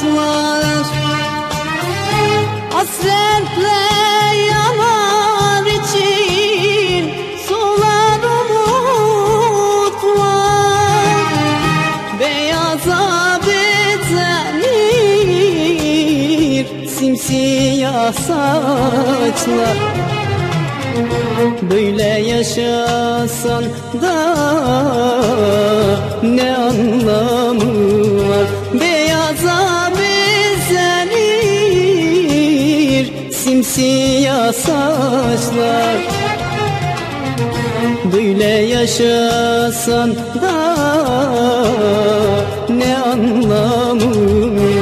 taşlar Hasretle yanar için Sular umutlar. Beyaza bezenir Simsiyah saçlar. Böyle yaşasan da ne anlar? Simsiyah saçlar. Böyle yaşasan da ne anlamı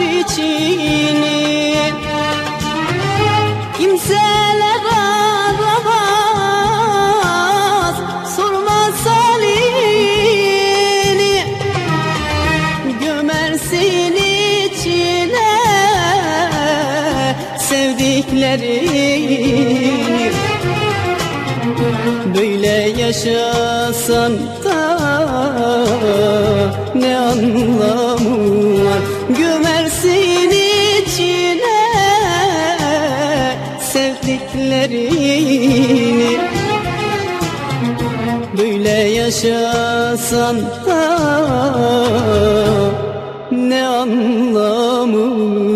içini Kimseler aramaz sormaz halini Gömersin içine sevdiklerini. Böyle yaşasan da ne anlamı dertlerini Böyle yaşasan da ne anlamı?